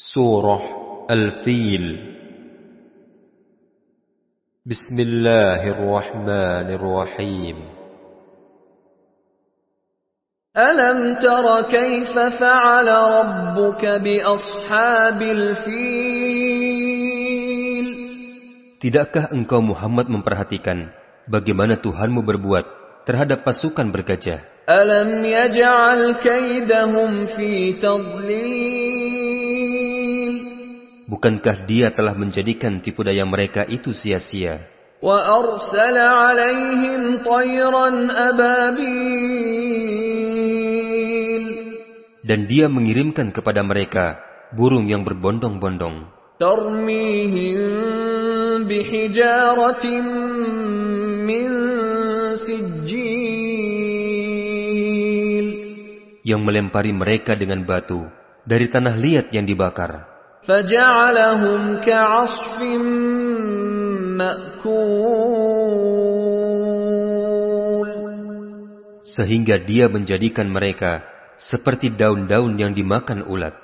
Surah Al-Fil Bismillahirrahmanirrahim ألم تر كيف فعل ربك بأصحاب الفيل Tidakkah engkau Muhammad memperhatikan bagaimana Tuhanmu berbuat terhadap pasukan bergajah? ألم يجعل كيدهم في تضليل Bukankah dia telah menjadikan tipu daya mereka itu sia-sia? وأرسل عليهم طيرا أبابيل Dan dia mengirimkan kepada mereka burung yang berbondong-bondong ترميهم بحجارة من سجيل yang melempari mereka dengan batu dari tanah liat yang dibakar. فجعلهم كعصف مأكول Sehingga dia menjadikan mereka seperti daun-daun yang dimakan ulat.